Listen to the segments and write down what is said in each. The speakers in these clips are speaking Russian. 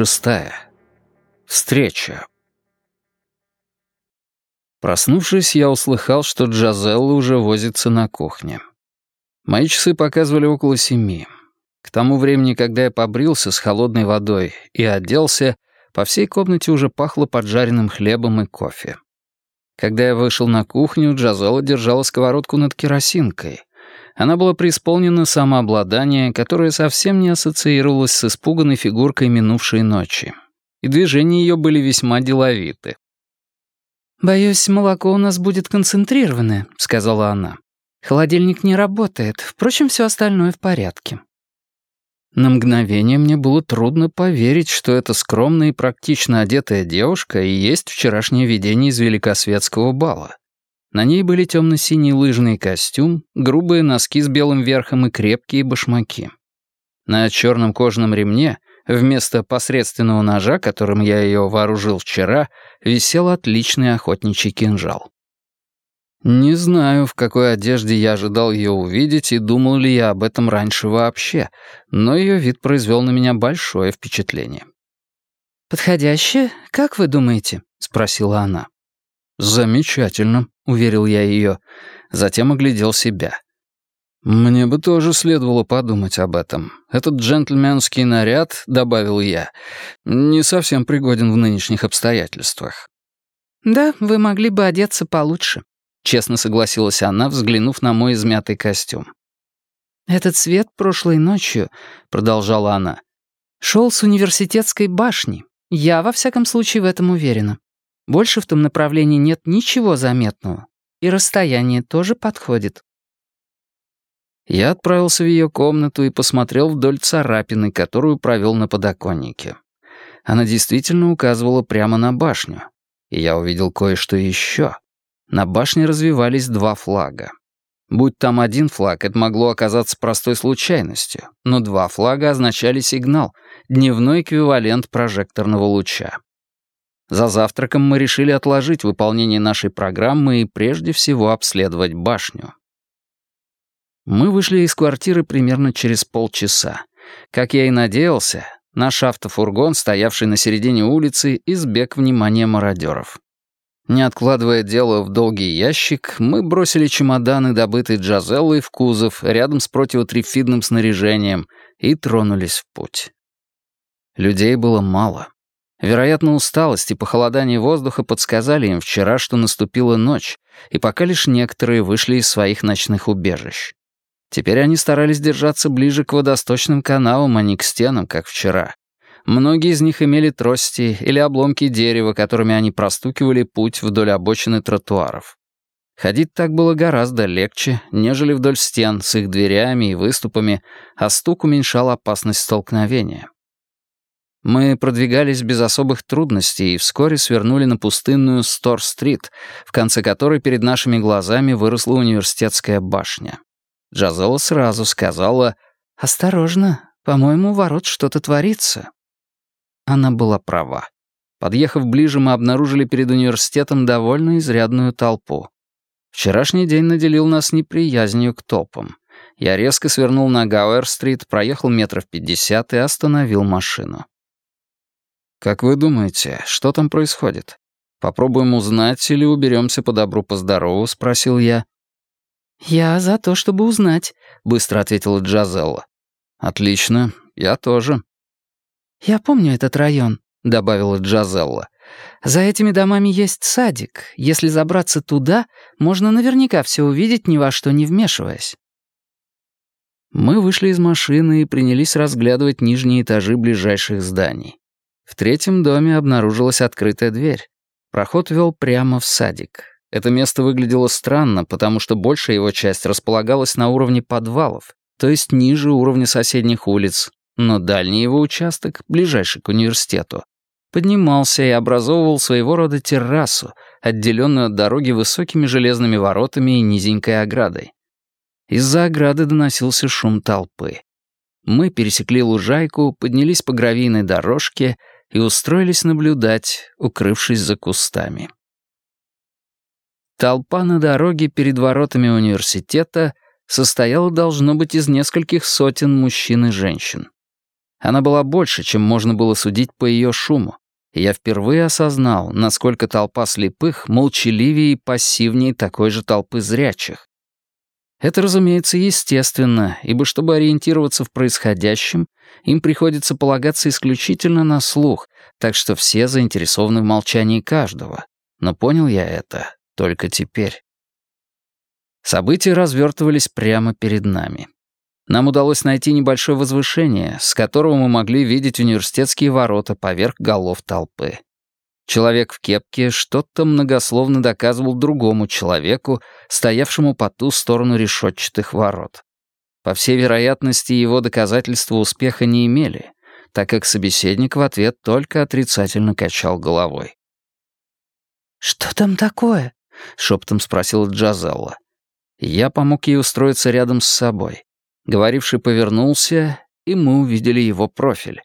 Шестая. Встреча. Проснувшись, я услыхал, что Джазелла уже возится на кухне. Мои часы показывали около семи. К тому времени, когда я побрился с холодной водой и оделся, по всей комнате уже пахло поджаренным хлебом и кофе. Когда я вышел на кухню, Джазелла держала сковородку над керосинкой. Она была преисполнена самообладания, которое совсем не ассоциировалось с испуганной фигуркой минувшей ночи. И движения ее были весьма деловиты. «Боюсь, молоко у нас будет концентрированное», — сказала она. «Холодильник не работает, впрочем, все остальное в порядке». На мгновение мне было трудно поверить, что эта скромная и практично одетая девушка и есть вчерашнее видение из великосветского бала. На ней были темно-синий лыжный костюм, грубые носки с белым верхом и крепкие башмаки. На черном кожаном ремне, вместо посредственного ножа, которым я ее вооружил вчера, висел отличный охотничий кинжал. Не знаю, в какой одежде я ожидал ее увидеть и думал ли я об этом раньше вообще, но ее вид произвел на меня большое впечатление. «Подходящее, как вы думаете?» — спросила она. «Замечательно», — уверил я ее. Затем оглядел себя. «Мне бы тоже следовало подумать об этом. Этот джентльменский наряд, — добавил я, — не совсем пригоден в нынешних обстоятельствах». «Да, вы могли бы одеться получше», — честно согласилась она, взглянув на мой измятый костюм. «Этот свет прошлой ночью», — продолжала она, — «шел с университетской башни. Я, во всяком случае, в этом уверена. Больше в том направлении нет ничего заметного. И расстояние тоже подходит. Я отправился в ее комнату и посмотрел вдоль царапины, которую провел на подоконнике. Она действительно указывала прямо на башню. И я увидел кое-что еще. На башне развивались два флага. Будь там один флаг, это могло оказаться простой случайностью, но два флага означали сигнал, дневной эквивалент прожекторного луча. За завтраком мы решили отложить выполнение нашей программы и прежде всего обследовать башню. Мы вышли из квартиры примерно через полчаса. Как я и надеялся, наш автофургон, стоявший на середине улицы, избег внимания мародеров. Не откладывая дело в долгий ящик, мы бросили чемоданы, добытые Джазеллой, в кузов, рядом с противотрифидным снаряжением, и тронулись в путь. Людей было мало. Вероятно, усталость и похолодание воздуха подсказали им вчера, что наступила ночь, и пока лишь некоторые вышли из своих ночных убежищ. Теперь они старались держаться ближе к водосточным канавам, а не к стенам, как вчера. Многие из них имели трости или обломки дерева, которыми они простукивали путь вдоль обочины тротуаров. Ходить так было гораздо легче, нежели вдоль стен с их дверями и выступами, а стук уменьшал опасность столкновения. Мы продвигались без особых трудностей и вскоре свернули на пустынную Стор-стрит, в конце которой перед нашими глазами выросла университетская башня. Джазела сразу сказала «Осторожно, по-моему, у ворот что-то творится». Она была права. Подъехав ближе, мы обнаружили перед университетом довольно изрядную толпу. Вчерашний день наделил нас неприязнью к толпам. Я резко свернул на Гауэр-стрит, проехал метров пятьдесят и остановил машину. «Как вы думаете, что там происходит? Попробуем узнать или уберемся по добру, по здорову?» — спросил я. «Я за то, чтобы узнать», — быстро ответила Джазелла. «Отлично, я тоже». «Я помню этот район», — добавила Джазелла. «За этими домами есть садик. Если забраться туда, можно наверняка все увидеть, ни во что не вмешиваясь». Мы вышли из машины и принялись разглядывать нижние этажи ближайших зданий. В третьем доме обнаружилась открытая дверь. Проход вел прямо в садик. Это место выглядело странно, потому что большая его часть располагалась на уровне подвалов, то есть ниже уровня соседних улиц, но дальний его участок, ближайший к университету, поднимался и образовывал своего рода террасу, отделенную от дороги высокими железными воротами и низенькой оградой. Из-за ограды доносился шум толпы. Мы пересекли лужайку, поднялись по гравийной дорожке — и устроились наблюдать, укрывшись за кустами. Толпа на дороге перед воротами университета состояла, должно быть, из нескольких сотен мужчин и женщин. Она была больше, чем можно было судить по ее шуму, и я впервые осознал, насколько толпа слепых молчаливее и пассивнее такой же толпы зрячих. Это, разумеется, естественно, ибо чтобы ориентироваться в происходящем, им приходится полагаться исключительно на слух, так что все заинтересованы в молчании каждого. Но понял я это только теперь. События развертывались прямо перед нами. Нам удалось найти небольшое возвышение, с которого мы могли видеть университетские ворота поверх голов толпы. Человек в кепке что-то многословно доказывал другому человеку, стоявшему по ту сторону решетчатых ворот. По всей вероятности, его доказательства успеха не имели, так как собеседник в ответ только отрицательно качал головой. «Что там такое?» — шепотом спросила Джазелла. Я помог ей устроиться рядом с собой. Говоривший повернулся, и мы увидели его профиль.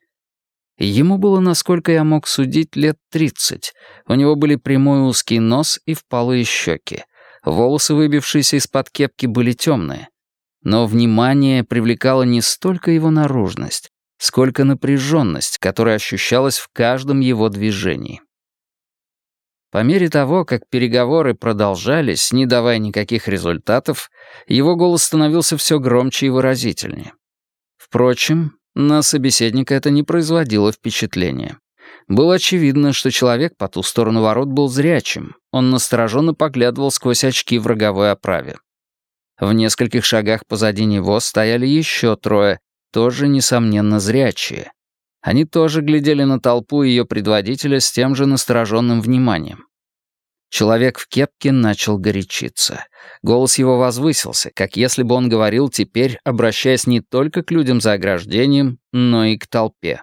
Ему было, насколько я мог судить, лет тридцать. У него были прямой узкий нос и впалые щеки. Волосы, выбившиеся из-под кепки, были темные. Но внимание привлекало не столько его наружность, сколько напряженность, которая ощущалась в каждом его движении. По мере того, как переговоры продолжались, не давая никаких результатов, его голос становился все громче и выразительнее. Впрочем, на собеседника это не производило впечатления. Было очевидно, что человек по ту сторону ворот был зрячим. Он настороженно поглядывал сквозь очки в роговой оправе. В нескольких шагах позади него стояли еще трое, тоже, несомненно, зрячие. Они тоже глядели на толпу ее предводителя с тем же настороженным вниманием. Человек в кепке начал горячиться. Голос его возвысился, как если бы он говорил теперь, обращаясь не только к людям за ограждением, но и к толпе.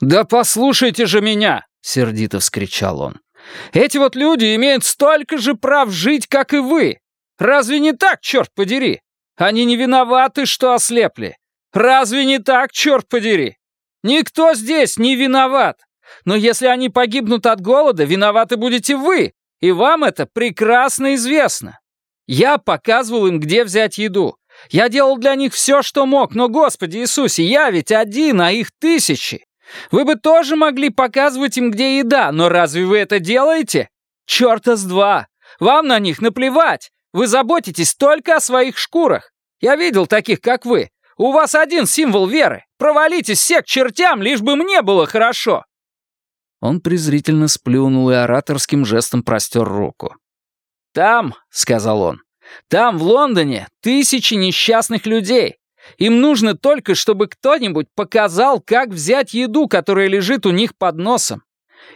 «Да послушайте же меня!» — сердито вскричал он. «Эти вот люди имеют столько же прав жить, как и вы! Разве не так, черт подери? Они не виноваты, что ослепли! Разве не так, черт подери? Никто здесь не виноват! Но если они погибнут от голода, виноваты будете вы, и вам это прекрасно известно. Я показывал им, где взять еду. Я делал для них все, что мог, но, Господи Иисусе, я ведь один, а их тысячи. Вы бы тоже могли показывать им, где еда, но разве вы это делаете? Чёрта с два! Вам на них наплевать! Вы заботитесь только о своих шкурах. Я видел таких, как вы. У вас один символ веры. Провалитесь все к чертям, лишь бы мне было хорошо. Он презрительно сплюнул и ораторским жестом простер руку. «Там», — сказал он, — «там, в Лондоне, тысячи несчастных людей. Им нужно только, чтобы кто-нибудь показал, как взять еду, которая лежит у них под носом.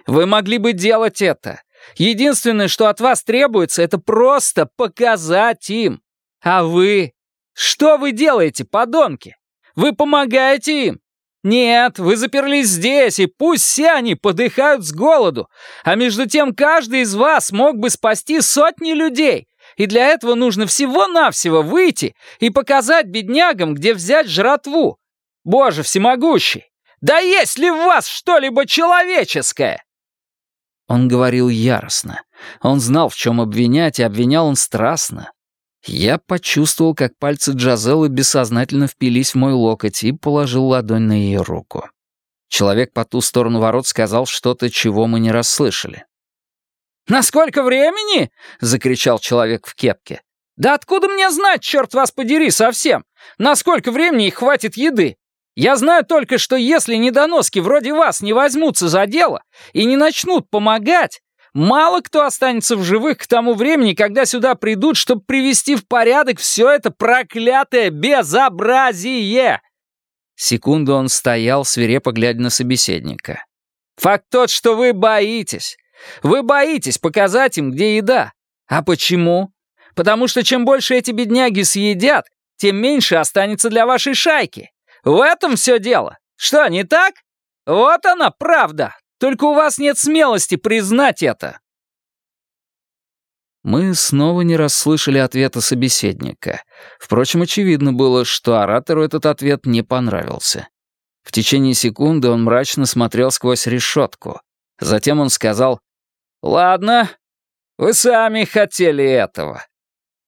Вы могли бы делать это. Единственное, что от вас требуется, это просто показать им. А вы? Что вы делаете, подонки? Вы помогаете им. «Нет, вы заперлись здесь, и пусть все они подыхают с голоду. А между тем каждый из вас мог бы спасти сотни людей. И для этого нужно всего-навсего выйти и показать беднягам, где взять жратву. Боже всемогущий! Да есть ли в вас что-либо человеческое?» Он говорил яростно. Он знал, в чем обвинять, и обвинял он страстно. Я почувствовал, как пальцы Джазеллы бессознательно впились в мой локоть и положил ладонь на ее руку. Человек по ту сторону ворот сказал что-то, чего мы не расслышали. «На сколько времени?» — закричал человек в кепке. «Да откуда мне знать, черт вас подери, совсем? На сколько времени их хватит еды? Я знаю только, что если недоноски вроде вас не возьмутся за дело и не начнут помогать, Мало кто останется в живых к тому времени, когда сюда придут, чтобы привести в порядок все это проклятое безобразие!» Секунду он стоял, свирепо глядя на собеседника. «Факт тот, что вы боитесь. Вы боитесь показать им, где еда. А почему? Потому что чем больше эти бедняги съедят, тем меньше останется для вашей шайки. В этом все дело. Что, не так? Вот она, правда. Только у вас нет смелости признать это!» Мы снова не расслышали ответа собеседника. Впрочем, очевидно было, что оратору этот ответ не понравился. В течение секунды он мрачно смотрел сквозь решетку. Затем он сказал, «Ладно, вы сами хотели этого».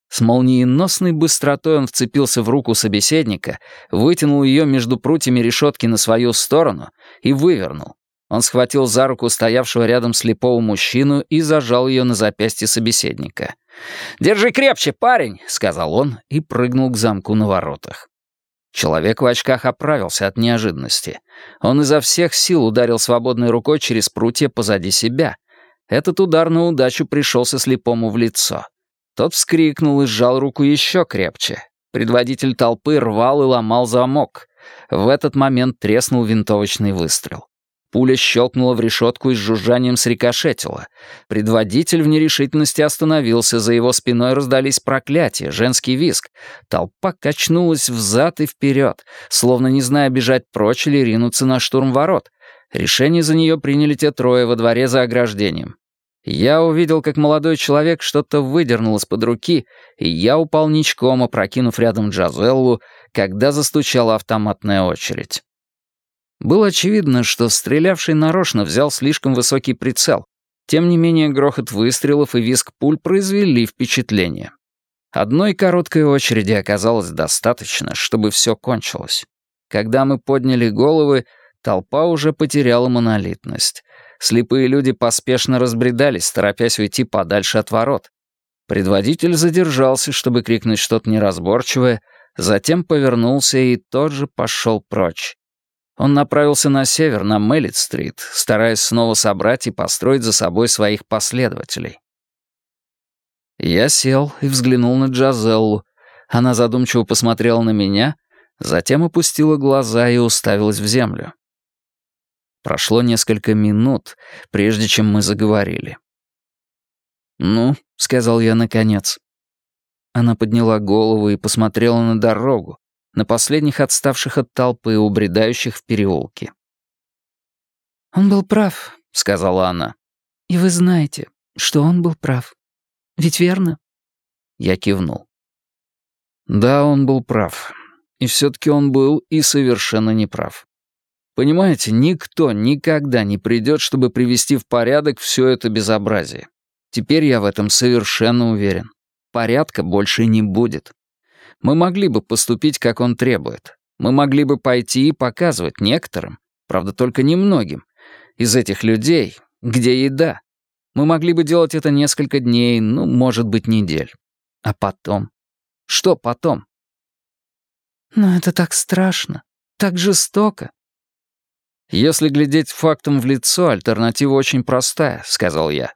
С молниеносной быстротой он вцепился в руку собеседника, вытянул ее между прутьями решетки на свою сторону и вывернул. Он схватил за руку стоявшего рядом слепого мужчину и зажал ее на запястье собеседника. «Держи крепче, парень!» — сказал он и прыгнул к замку на воротах. Человек в очках оправился от неожиданности. Он изо всех сил ударил свободной рукой через прутья позади себя. Этот удар на удачу пришелся слепому в лицо. Тот вскрикнул и сжал руку еще крепче. Предводитель толпы рвал и ломал замок. В этот момент треснул винтовочный выстрел. Пуля щелкнула в решетку и с жужжанием срикошетила. Предводитель в нерешительности остановился, за его спиной раздались проклятия, женский виск. Толпа качнулась взад и вперед, словно не зная бежать прочь или ринуться на штурм ворот. Решение за нее приняли те трое во дворе за ограждением. Я увидел, как молодой человек что-то выдернул из-под руки, и я упал ничком, опрокинув рядом Джазеллу, когда застучала автоматная очередь. Было очевидно, что стрелявший нарочно взял слишком высокий прицел. Тем не менее, грохот выстрелов и визг пуль произвели впечатление. Одной короткой очереди оказалось достаточно, чтобы все кончилось. Когда мы подняли головы, толпа уже потеряла монолитность. Слепые люди поспешно разбредались, торопясь уйти подальше от ворот. Предводитель задержался, чтобы крикнуть что-то неразборчивое, затем повернулся и тоже пошел прочь. Он направился на север, на Меллит-стрит, стараясь снова собрать и построить за собой своих последователей. Я сел и взглянул на Джазеллу. Она задумчиво посмотрела на меня, затем опустила глаза и уставилась в землю. Прошло несколько минут, прежде чем мы заговорили. «Ну», — сказал я наконец. Она подняла голову и посмотрела на дорогу, на последних отставших от толпы, убредающих в переулке. «Он был прав», — сказала она. «И вы знаете, что он был прав. Ведь верно?» Я кивнул. Да, он был прав. И все-таки он был и совершенно неправ. Понимаете, никто никогда не придет, чтобы привести в порядок все это безобразие. Теперь я в этом совершенно уверен. Порядка больше не будет. Мы могли бы поступить, как он требует. Мы могли бы пойти и показывать некоторым, правда, только немногим, из этих людей, где еда. Мы могли бы делать это несколько дней, ну, может быть, недель. А потом? Что потом? Но это так страшно, так жестоко. «Если глядеть фактом в лицо, альтернатива очень простая», — сказал я.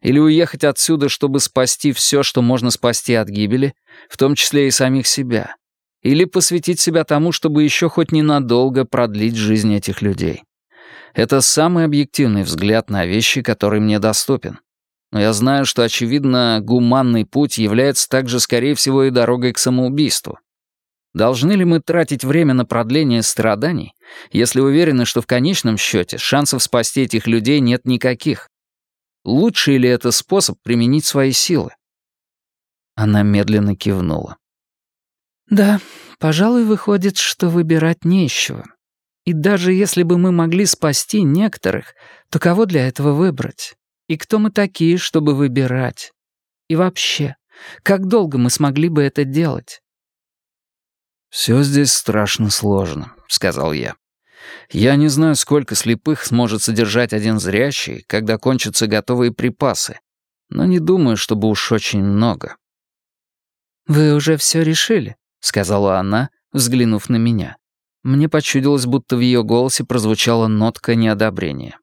«Или уехать отсюда, чтобы спасти все, что можно спасти от гибели, в том числе и самих себя. Или посвятить себя тому, чтобы еще хоть ненадолго продлить жизнь этих людей. Это самый объективный взгляд на вещи, который мне доступен. Но я знаю, что, очевидно, гуманный путь является также, скорее всего, и дорогой к самоубийству. Должны ли мы тратить время на продление страданий, если уверены, что в конечном счете шансов спасти этих людей нет никаких? Лучший ли это способ применить свои силы? Она медленно кивнула. «Да, пожалуй, выходит, что выбирать нечего. И даже если бы мы могли спасти некоторых, то кого для этого выбрать? И кто мы такие, чтобы выбирать? И вообще, как долго мы смогли бы это делать? «Все здесь страшно сложно», — сказал я. «Я не знаю, сколько слепых сможет содержать один зрячий, когда кончатся готовые припасы, но не думаю, чтобы уж очень много». «Вы уже все решили», — сказала она, взглянув на меня. Мне почудилось, будто в ее голосе прозвучала нотка неодобрения.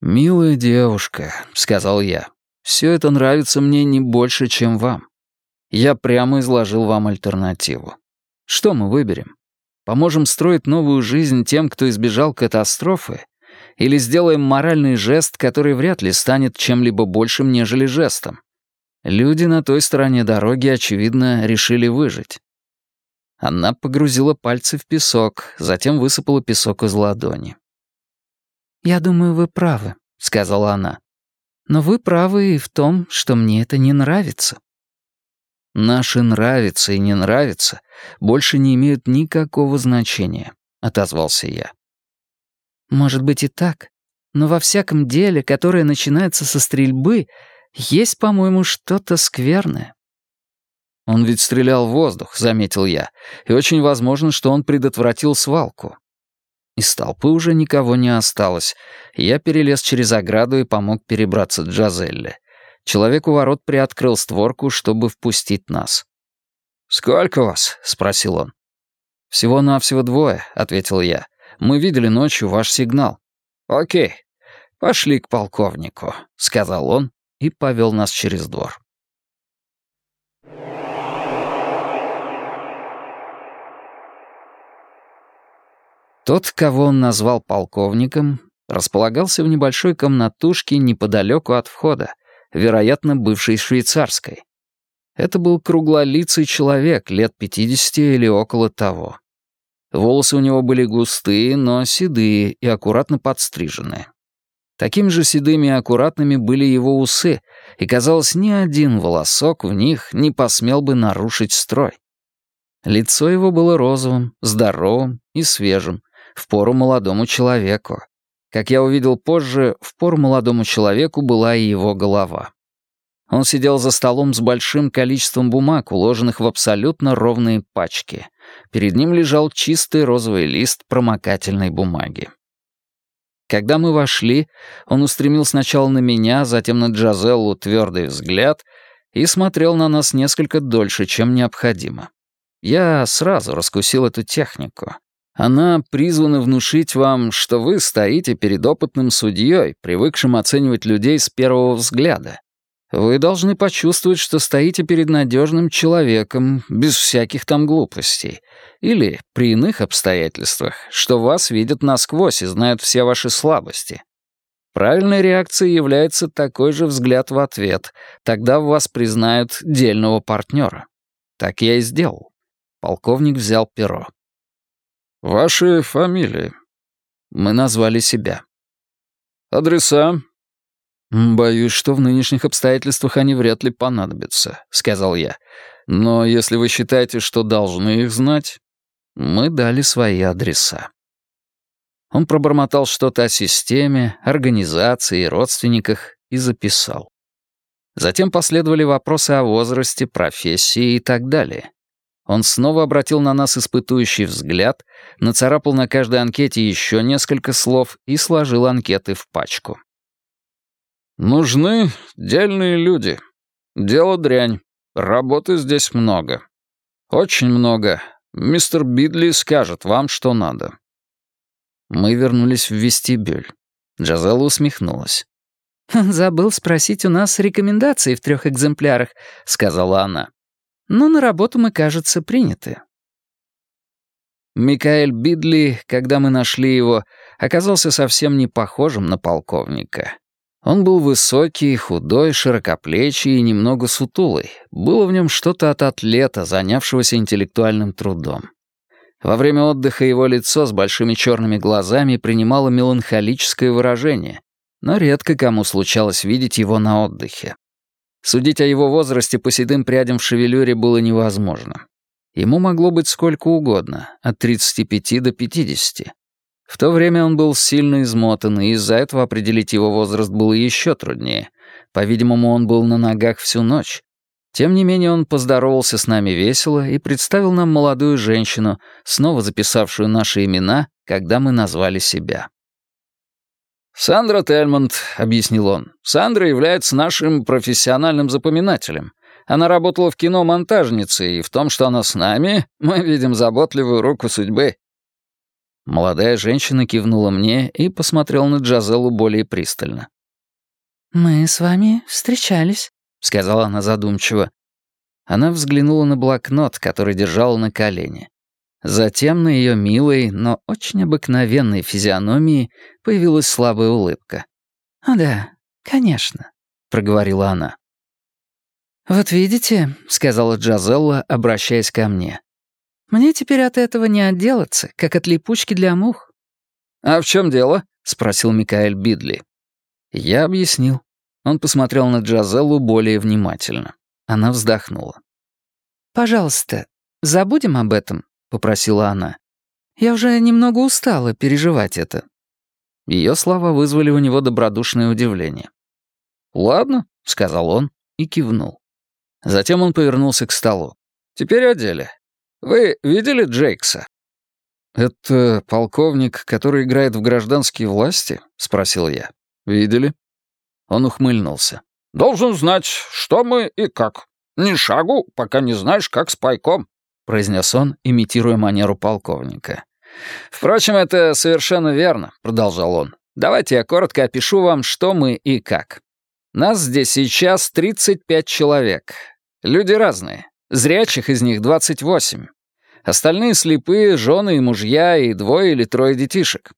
«Милая девушка», — сказал я, — «все это нравится мне не больше, чем вам. Я прямо изложил вам альтернативу. Что мы выберем? Поможем строить новую жизнь тем, кто избежал катастрофы? Или сделаем моральный жест, который вряд ли станет чем-либо большим, нежели жестом? Люди на той стороне дороги, очевидно, решили выжить. Она погрузила пальцы в песок, затем высыпала песок из ладони. «Я думаю, вы правы», — сказала она. «Но вы правы и в том, что мне это не нравится». «Наши нравится и не нравится больше не имеют никакого значения», — отозвался я. «Может быть и так, но во всяком деле, которое начинается со стрельбы, есть, по-моему, что-то скверное. Он ведь стрелял в воздух, заметил я, и очень возможно, что он предотвратил свалку. Из толпы уже никого не осталось. Я перелез через ограду и помог перебраться Джазелле. Человек у ворот приоткрыл створку, чтобы впустить нас. «Сколько вас?» — спросил он. «Всего-навсего двое», — ответил я. «Мы видели ночью ваш сигнал». «Окей, пошли к полковнику», — сказал он и повел нас через двор. Тот, кого он назвал полковником, располагался в небольшой комнатушке неподалеку от входа, вероятно, бывшей швейцарской. Это был круглолицый человек, лет 50 или около того. Волосы у него были густые, но седые и аккуратно подстриженные. Такими же седыми и аккуратными были его усы, и, казалось, ни один волосок в них не посмел бы нарушить строй. Лицо его было розовым, здоровым и свежим, в пору молодому человеку. Как я увидел позже, в пору молодому человеку была и его голова. Он сидел за столом с большим количеством бумаг, уложенных в абсолютно ровные пачки. Перед ним лежал чистый розовый лист промокательной бумаги. Когда мы вошли, он устремил сначала на меня, затем на Джазеллу твердый взгляд и смотрел на нас несколько дольше, чем необходимо. Я сразу раскусил эту технику. Она призвана внушить вам, что вы стоите перед опытным судьей, привыкшим оценивать людей с первого взгляда. Вы должны почувствовать, что стоите перед надежным человеком, без всяких там глупостей. Или, при иных обстоятельствах, что вас видят насквозь и знают все ваши слабости. Правильной реакцией является такой же взгляд в ответ. Тогда в вас признают дельного партнера. Так я и сделал. Полковник взял перо. «Ваши фамилии?» Мы назвали себя. «Адреса?» «Боюсь, что в нынешних обстоятельствах они вряд ли понадобятся», — сказал я. «Но если вы считаете, что должны их знать...» Мы дали свои адреса. Он пробормотал что-то о системе, организации родственниках и записал. Затем последовали вопросы о возрасте, профессии и так далее. Он снова обратил на нас испытующий взгляд, нацарапал на каждой анкете еще несколько слов и сложил анкеты в пачку. «Нужны дельные люди. Дело дрянь. Работы здесь много. Очень много. Мистер Бидли скажет вам, что надо». Мы вернулись в вестибюль. Джазелла усмехнулась. «Забыл спросить у нас рекомендации в трех экземплярах», — сказала она. Но на работу мы, кажется, приняты. Микаэль Бидли, когда мы нашли его, оказался совсем не похожим на полковника. Он был высокий, худой, широкоплечий и немного сутулый. Было в нем что-то от атлета, занявшегося интеллектуальным трудом. Во время отдыха его лицо с большими черными глазами принимало меланхолическое выражение, но редко кому случалось видеть его на отдыхе. Судить о его возрасте по седым прядям в шевелюре было невозможно. Ему могло быть сколько угодно, от 35 до 50. В то время он был сильно измотан, и из-за этого определить его возраст было еще труднее. По-видимому, он был на ногах всю ночь. Тем не менее, он поздоровался с нами весело и представил нам молодую женщину, снова записавшую наши имена, когда мы назвали себя. «Сандра Тельмонт», — объяснил он. «Сандра является нашим профессиональным запоминателем. Она работала в кино монтажницей, и в том, что она с нами, мы видим заботливую руку судьбы». Молодая женщина кивнула мне и посмотрела на Джазеллу более пристально. «Мы с вами встречались», — сказала она задумчиво. Она взглянула на блокнот, который держала на колене. Затем на ее милой, но очень обыкновенной физиономии появилась слабая улыбка. «О да, конечно», — проговорила она. «Вот видите», — сказала Джазелла, обращаясь ко мне. «Мне теперь от этого не отделаться, как от липучки для мух». «А в чем дело?» — спросил Микаэль Бидли. Я объяснил. Он посмотрел на Джазеллу более внимательно. Она вздохнула. «Пожалуйста, забудем об этом», — попросила она. «Я уже немного устала переживать это». Ее слова вызвали у него добродушное удивление. «Ладно», — сказал он и кивнул. Затем он повернулся к столу. Теперь о деле. Вы видели Джейкса?» «Это полковник, который играет в гражданские власти?» — спросил я. «Видели?» Он ухмыльнулся. «Должен знать, что мы и как. Ни шагу, пока не знаешь, как с пайком», — произнес он, имитируя манеру полковника. «Впрочем, это совершенно верно», — продолжал он. «Давайте я коротко опишу вам, что мы и как. Нас здесь сейчас 35 человек. Люди разные. Зрячих из них 28. Остальные слепые, жены и мужья, и двое или трое детишек.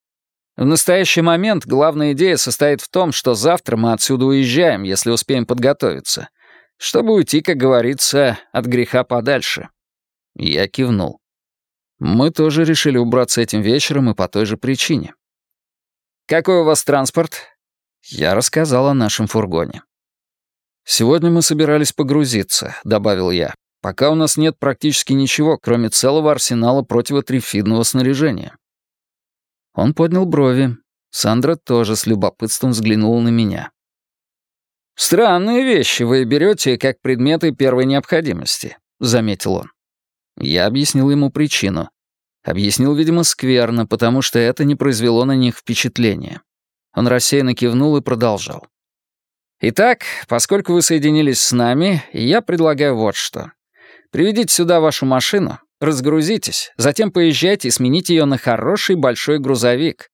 В настоящий момент главная идея состоит в том, что завтра мы отсюда уезжаем, если успеем подготовиться, чтобы уйти, как говорится, от греха подальше. Я кивнул. Мы тоже решили убраться этим вечером и по той же причине. «Какой у вас транспорт?» Я рассказал о нашем фургоне. «Сегодня мы собирались погрузиться», — добавил я, «пока у нас нет практически ничего, кроме целого арсенала противотрифидного снаряжения». Он поднял брови. Сандра тоже с любопытством взглянула на меня. «Странные вещи вы берете как предметы первой необходимости», — заметил он. Я объяснил ему причину. Объяснил, видимо, скверно, потому что это не произвело на них впечатления. Он рассеянно кивнул и продолжал. «Итак, поскольку вы соединились с нами, я предлагаю вот что. Приведите сюда вашу машину, разгрузитесь, затем поезжайте и смените ее на хороший большой грузовик.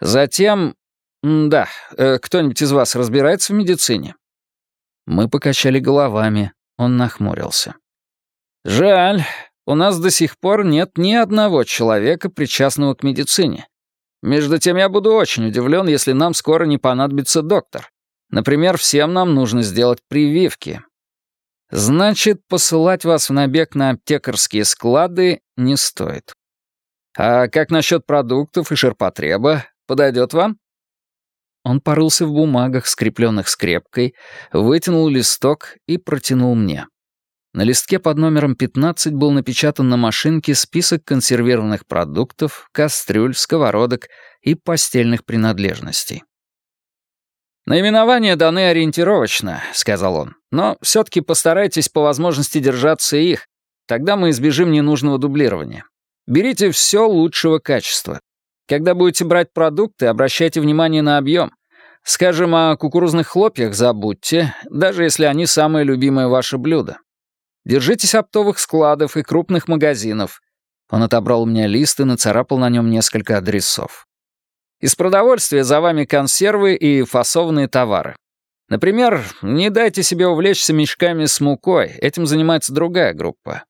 Затем... Да, э, кто-нибудь из вас разбирается в медицине?» Мы покачали головами, он нахмурился. «Жаль, у нас до сих пор нет ни одного человека, причастного к медицине. Между тем, я буду очень удивлен, если нам скоро не понадобится доктор. Например, всем нам нужно сделать прививки. Значит, посылать вас в набег на аптекарские склады не стоит. А как насчет продуктов и ширпотреба? Подойдет вам? Он порылся в бумагах, скрепленных скрепкой, вытянул листок и протянул мне. На листке под номером 15 был напечатан на машинке список консервированных продуктов, кастрюль, сковородок и постельных принадлежностей. «Наименования даны ориентировочно», — сказал он, «но все-таки постарайтесь по возможности держаться их, тогда мы избежим ненужного дублирования. Берите все лучшего качества. Когда будете брать продукты, обращайте внимание на объем. Скажем, о кукурузных хлопьях забудьте, даже если они самое любимое ваше блюдо. Держитесь оптовых складов и крупных магазинов». Он отобрал у меня лист и нацарапал на нем несколько адресов. «Из продовольствия за вами консервы и фасованные товары. Например, не дайте себе увлечься мешками с мукой, этим занимается другая группа».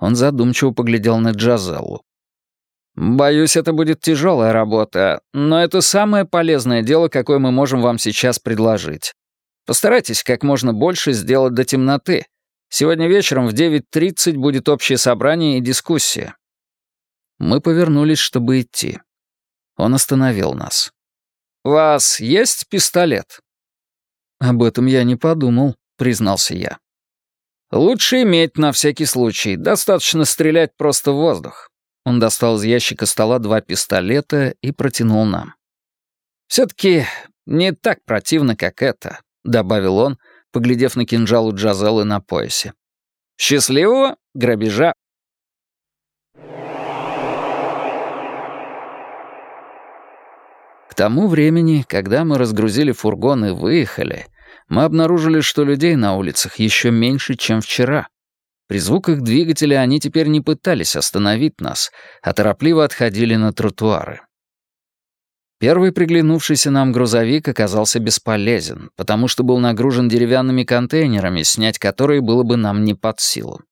Он задумчиво поглядел на Джазеллу. «Боюсь, это будет тяжелая работа, но это самое полезное дело, какое мы можем вам сейчас предложить. Постарайтесь как можно больше сделать до темноты, Сегодня вечером в 9.30 будет общее собрание и дискуссия». Мы повернулись, чтобы идти. Он остановил нас. «У вас есть пистолет?» «Об этом я не подумал», — признался я. «Лучше иметь на всякий случай. Достаточно стрелять просто в воздух». Он достал из ящика стола два пистолета и протянул нам. «Все-таки не так противно, как это», — добавил он, — поглядев на кинжал у Джазеллы на поясе. «Счастливого грабежа!» К тому времени, когда мы разгрузили фургон и выехали, мы обнаружили, что людей на улицах еще меньше, чем вчера. При звуках двигателя они теперь не пытались остановить нас, а торопливо отходили на тротуары. Первый приглянувшийся нам грузовик оказался бесполезен, потому что был нагружен деревянными контейнерами, снять которые было бы нам не под силу.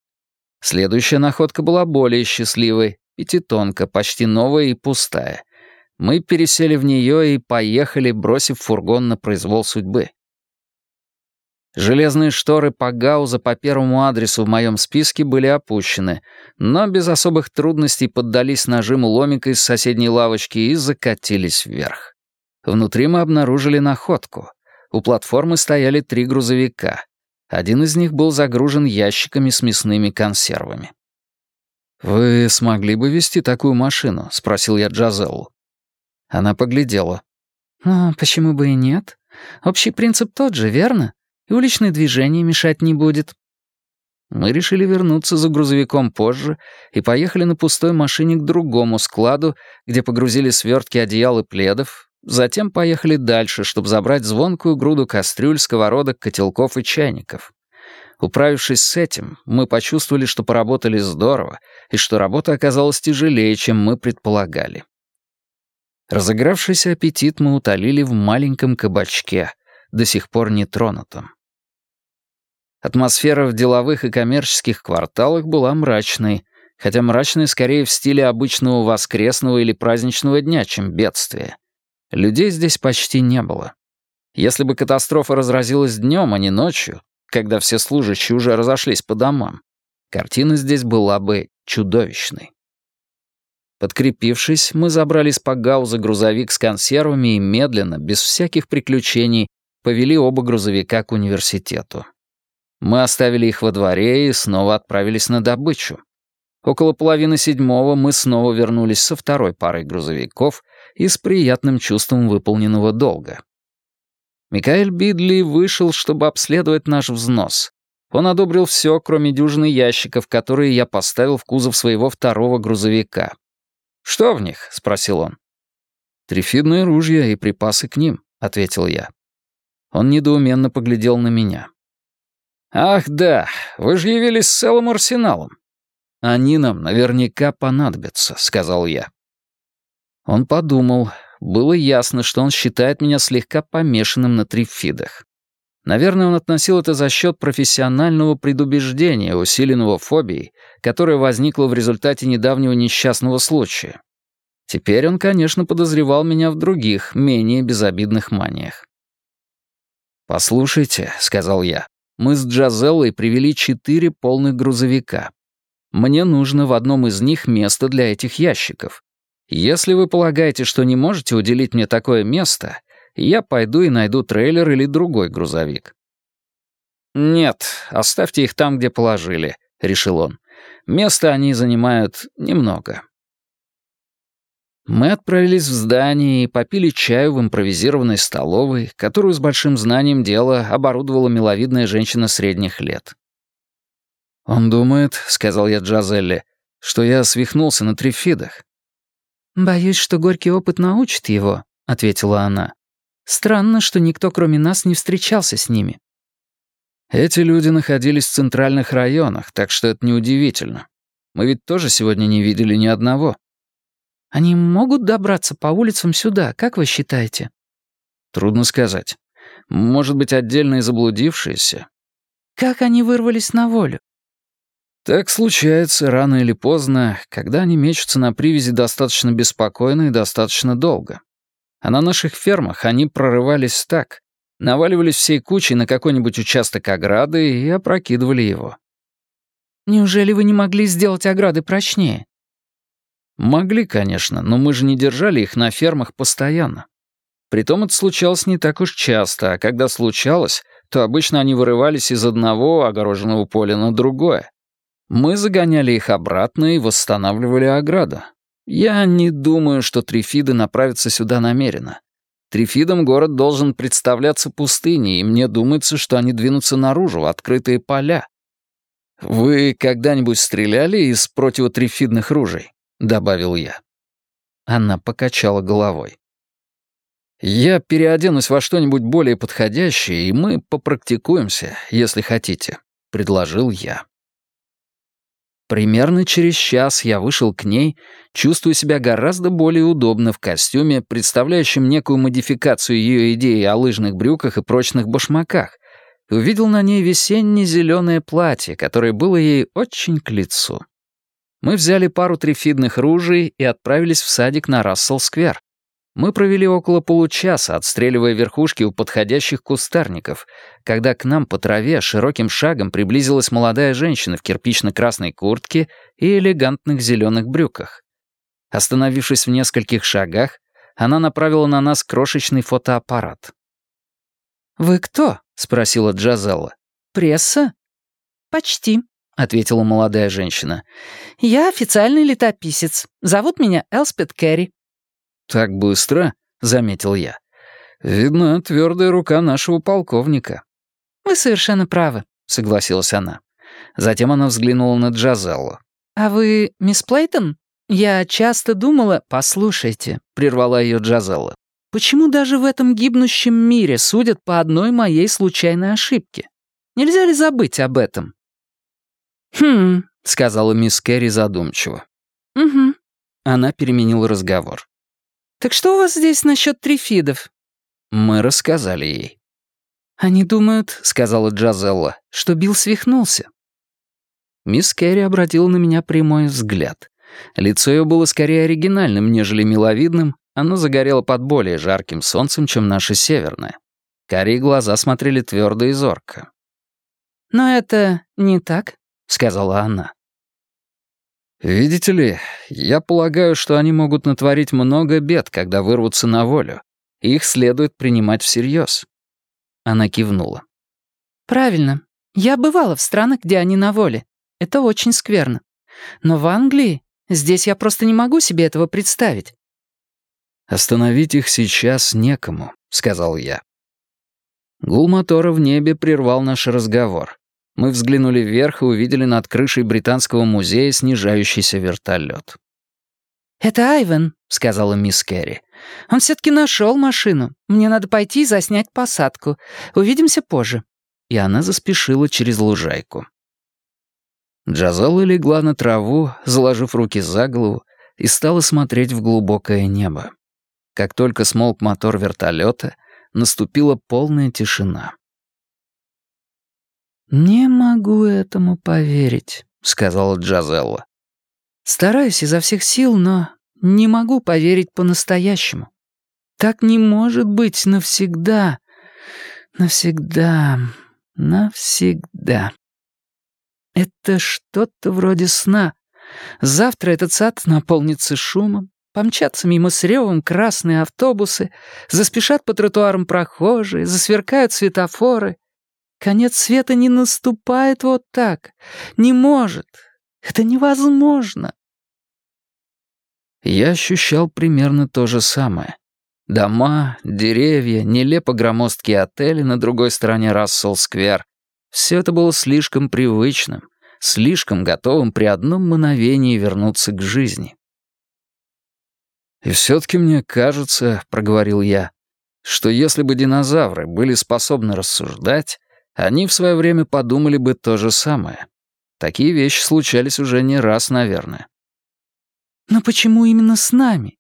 Следующая находка была более счастливой, пятитонка, почти новая и пустая. Мы пересели в нее и поехали, бросив фургон на произвол судьбы. Железные шторы Пагауза по первому адресу в моем списке были опущены, но без особых трудностей поддались нажиму ломика из соседней лавочки и закатились вверх. Внутри мы обнаружили находку. У платформы стояли три грузовика. Один из них был загружен ящиками с мясными консервами. «Вы смогли бы вести такую машину?» — спросил я Джазеллу. Она поглядела. «Ну, почему бы и нет? Общий принцип тот же, верно? И уличное движение мешать не будет». Мы решили вернуться за грузовиком позже и поехали на пустой машине к другому складу, где погрузили свертки одеял и пледов, затем поехали дальше, чтобы забрать звонкую груду кастрюль, сковородок, котелков и чайников. Управившись с этим, мы почувствовали, что поработали здорово и что работа оказалась тяжелее, чем мы предполагали. Разыгравшийся аппетит мы утолили в маленьком кабачке, до сих пор не тронутом. Атмосфера в деловых и коммерческих кварталах была мрачной, хотя мрачной скорее в стиле обычного воскресного или праздничного дня, чем бедствия. Людей здесь почти не было. Если бы катастрофа разразилась днем, а не ночью, когда все служащие уже разошлись по домам, картина здесь была бы чудовищной. Подкрепившись, мы забрали с Пагауза грузовик с консервами и медленно, без всяких приключений, повели оба грузовика к университету. Мы оставили их во дворе и снова отправились на добычу. Около половины седьмого мы снова вернулись со второй парой грузовиков и с приятным чувством выполненного долга. Микаэль Бидли вышел, чтобы обследовать наш взнос. Он одобрил все, кроме дюжины ящиков, которые я поставил в кузов своего второго грузовика. «Что в них?» — спросил он. «Трифидные ружья и припасы к ним», — ответил я. Он недоуменно поглядел на меня. «Ах да, вы же явились с целым арсеналом». «Они нам наверняка понадобятся», — сказал я. Он подумал. Было ясно, что он считает меня слегка помешанным на трифидах. Наверное, он относил это за счет профессионального предубеждения, усиленного фобией, которое возникло в результате недавнего несчастного случая. Теперь он, конечно, подозревал меня в других, менее безобидных маниях. «Послушайте», — сказал я, мы с Джазеллой привели четыре полных грузовика. Мне нужно в одном из них место для этих ящиков. Если вы полагаете, что не можете уделить мне такое место, я пойду и найду трейлер или другой грузовик». «Нет, оставьте их там, где положили», — решил он. «Места они занимают немного». Мы отправились в здание и попили чаю в импровизированной столовой, которую с большим знанием дела оборудовала миловидная женщина средних лет. «Он думает», — сказал я Джазелле, — «что я свихнулся на трифидах». «Боюсь, что горький опыт научит его», — ответила она. «Странно, что никто, кроме нас, не встречался с ними». Эти люди находились в центральных районах, так что это неудивительно. Мы ведь тоже сегодня не видели ни одного. Они могут добраться по улицам сюда, как вы считаете? Трудно сказать. Может быть, отдельные заблудившиеся. Как они вырвались на волю? Так случается рано или поздно, когда они мечутся на привязи достаточно беспокойно и достаточно долго. А на наших фермах они прорывались так, наваливались всей кучей на какой-нибудь участок ограды и опрокидывали его. Неужели вы не могли сделать ограды прочнее? Могли, конечно, но мы же не держали их на фермах постоянно. Притом это случалось не так уж часто, а когда случалось, то обычно они вырывались из одного огороженного поля на другое. Мы загоняли их обратно и восстанавливали ограду. Я не думаю, что трифиды направятся сюда намеренно. Трифидам город должен представляться пустыней, и мне думается, что они двинутся наружу, в открытые поля. Вы когда-нибудь стреляли из противотрифидных ружей? Добавил я. Она покачала головой. «Я переоденусь во что-нибудь более подходящее, и мы попрактикуемся, если хотите», — предложил я. Примерно через час я вышел к ней, чувствуя себя гораздо более удобно в костюме, представляющем некую модификацию ее идеи о лыжных брюках и прочных башмаках, увидел на ней весенне-зеленое платье, которое было ей очень к лицу. Мы взяли пару трифидных ружей и отправились в садик на Рассел-сквер. Мы провели около получаса, отстреливая верхушки у подходящих кустарников, когда к нам по траве широким шагом приблизилась молодая женщина в кирпично-красной куртке и элегантных зеленых брюках. Остановившись в нескольких шагах, она направила на нас крошечный фотоаппарат. «Вы кто?» — спросила Джазелла. «Пресса?» «Почти», — ответила молодая женщина. «Я официальный летописец. Зовут меня Элспет Керри». «Так быстро?» — заметил я. «Видно, твердая рука нашего полковника». «Вы совершенно правы», — согласилась она. Затем она взглянула на Джазеллу. «А вы мисс Плейтон? Я часто думала...» «Послушайте», — прервала ее Джазелла. «Почему даже в этом гибнущем мире судят по одной моей случайной ошибке? Нельзя ли забыть об этом?» «Хм», — сказала мисс Кэрри задумчиво. «Угу». Она переменила разговор. «Так что у вас здесь насчет трифидов?» Мы рассказали ей. «Они думают», — сказала Джазелла, — «что Билл свихнулся». Мисс Кэрри обратила на меня прямой взгляд. Лицо ее было скорее оригинальным, нежели миловидным, оно загорело под более жарким солнцем, чем наше северное. Карие глаза смотрели твердо и зорко. «Но это не так», — сказала она. «Видите ли, я полагаю, что они могут натворить много бед, когда вырвутся на волю. Их следует принимать всерьез». Она кивнула. «Правильно. Я бывала в странах, где они на воле. Это очень скверно. Но в Англии, здесь я просто не могу себе этого представить». «Остановить их сейчас некому», — сказал я. Гул мотора в небе прервал наш разговор. Мы взглянули вверх и увидели над крышей Британского музея снижающийся вертолет. «Это Айвен», — сказала мисс Кэрри. «Он все-таки нашел машину. Мне надо пойти и заснять посадку. Увидимся позже». И она заспешила через лужайку. Джазола легла на траву, заложив руки за голову, и стала смотреть в глубокое небо. Как только смолк мотор вертолета, наступила полная тишина. «Не могу этому поверить», — сказала Джазелла. «Стараюсь изо всех сил, но не могу поверить по-настоящему. Так не может быть навсегда, навсегда, навсегда. Это что-то вроде сна. Завтра этот сад наполнится шумом, помчатся мимо с ревом красные автобусы, заспешат по тротуарам прохожие, засверкают светофоры, Конец света не наступает вот так. Не может. Это невозможно. Я ощущал примерно то же самое. Дома, деревья, нелепо громоздкие отели на другой стороне Рассел-сквер. Все это было слишком привычным, слишком готовым при одном мгновении вернуться к жизни. «И все-таки мне кажется, — проговорил я, — что если бы динозавры были способны рассуждать, они в свое время подумали бы то же самое. Такие вещи случались уже не раз, наверное. Но почему именно с нами?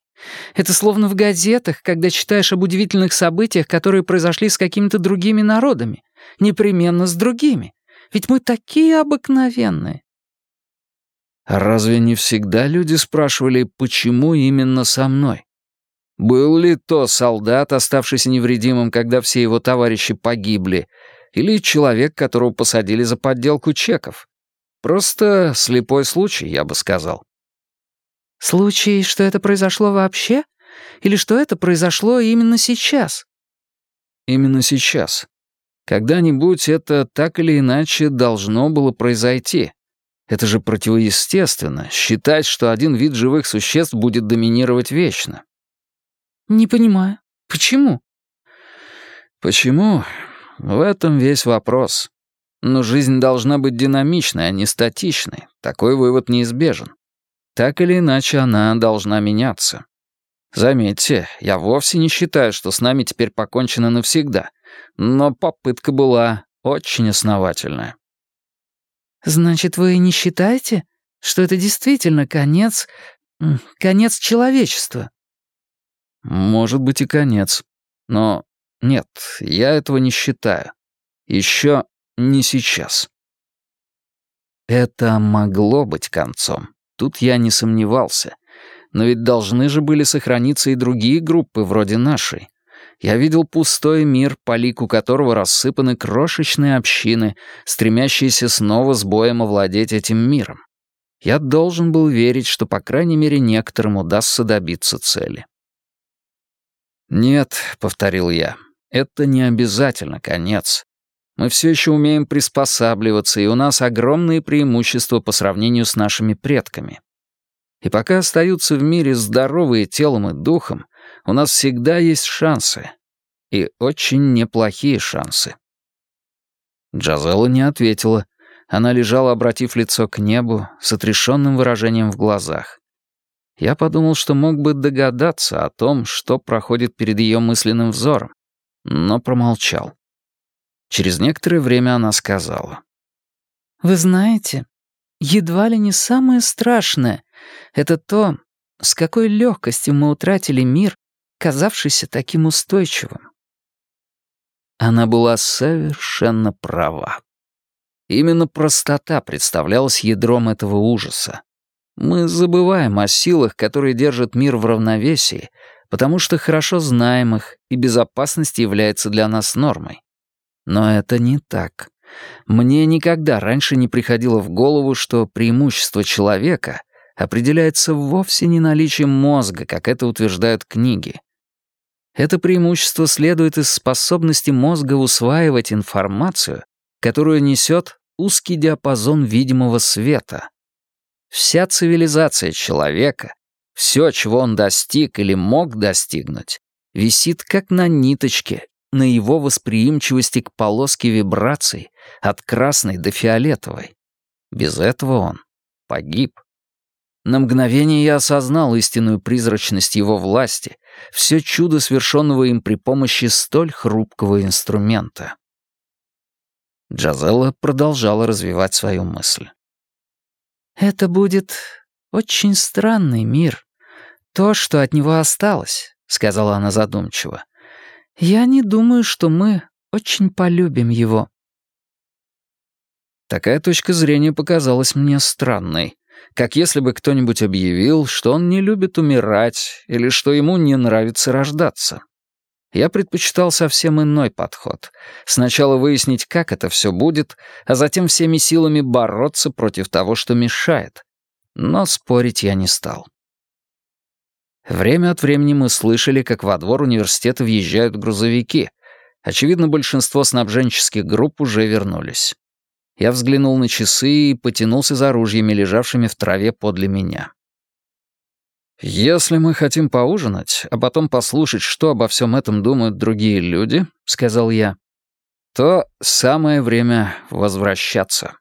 Это словно в газетах, когда читаешь об удивительных событиях, которые произошли с какими-то другими народами. Непременно с другими. Ведь мы такие обыкновенные. разве не всегда люди спрашивали, почему именно со мной? Был ли то солдат, оставшийся невредимым, когда все его товарищи погибли, или человек, которого посадили за подделку чеков. Просто слепой случай, я бы сказал. Случай, что это произошло вообще? Или что это произошло именно сейчас? Именно сейчас. Когда-нибудь это так или иначе должно было произойти. Это же противоестественно, считать, что один вид живых существ будет доминировать вечно. Не понимаю. Почему? Почему? В этом весь вопрос. Но жизнь должна быть динамичной, а не статичной. Такой вывод неизбежен. Так или иначе, она должна меняться. Заметьте, я вовсе не считаю, что с нами теперь покончено навсегда. Но попытка была очень основательная. «Значит, вы не считаете, что это действительно конец... конец человечества?» «Может быть и конец. Но нет, я этого не считаю. Еще не сейчас. Это могло быть концом. Тут я не сомневался. Но ведь должны же были сохраниться и другие группы вроде нашей. Я видел пустой мир, по лику которого рассыпаны крошечные общины, стремящиеся снова с боем овладеть этим миром. Я должен был верить, что, по крайней мере, некоторым удастся добиться цели. «Нет», — повторил я, это не обязательно конец. Мы все еще умеем приспосабливаться, и у нас огромные преимущества по сравнению с нашими предками. И пока остаются в мире здоровые телом и духом, у нас всегда есть шансы. И очень неплохие шансы. Джазелла не ответила. Она лежала, обратив лицо к небу, с отрешенным выражением в глазах. Я подумал, что мог бы догадаться о том, что проходит перед ее мысленным взором, но промолчал. Через некоторое время она сказала. «Вы знаете, едва ли не самое страшное — это то, с какой легкостью мы утратили мир, казавшийся таким устойчивым. Она была совершенно права. Именно простота представлялась ядром этого ужаса. Мы забываем о силах, которые держат мир в равновесии, потому что хорошо знаем их, и безопасность является для нас нормой. Но это не так. Мне никогда раньше не приходило в голову, что преимущество человека определяется вовсе не наличием мозга, как это утверждают книги. Это преимущество следует из способности мозга усваивать информацию, которую несет узкий диапазон видимого света. Вся цивилизация человека, все, чего он достиг или мог достигнуть, висит как на ниточке на его восприимчивости к полоске вибраций от красной до фиолетовой. Без этого он погиб. На мгновение я осознал истинную призрачность его власти, все чудо, совершенного им при помощи столь хрупкого инструмента. Джазелла продолжала развивать свою мысль. «Это будет очень странный мир. То, что от него осталось», — сказала она задумчиво. «Я не думаю, что мы очень полюбим его». Такая точка зрения показалась мне странной как если бы кто-нибудь объявил, что он не любит умирать или что ему не нравится рождаться. Я предпочитал совсем иной подход. Сначала выяснить, как это все будет, а затем всеми силами бороться против того, что мешает. Но спорить я не стал. Время от времени мы слышали, как во двор университета въезжают грузовики. Очевидно, большинство снабженческих групп уже вернулись. Я взглянул на часы и потянулся за ружьями, лежавшими в траве подле меня. «Если мы хотим поужинать, а потом послушать, что обо всем этом думают другие люди», — сказал я, — «то самое время возвращаться».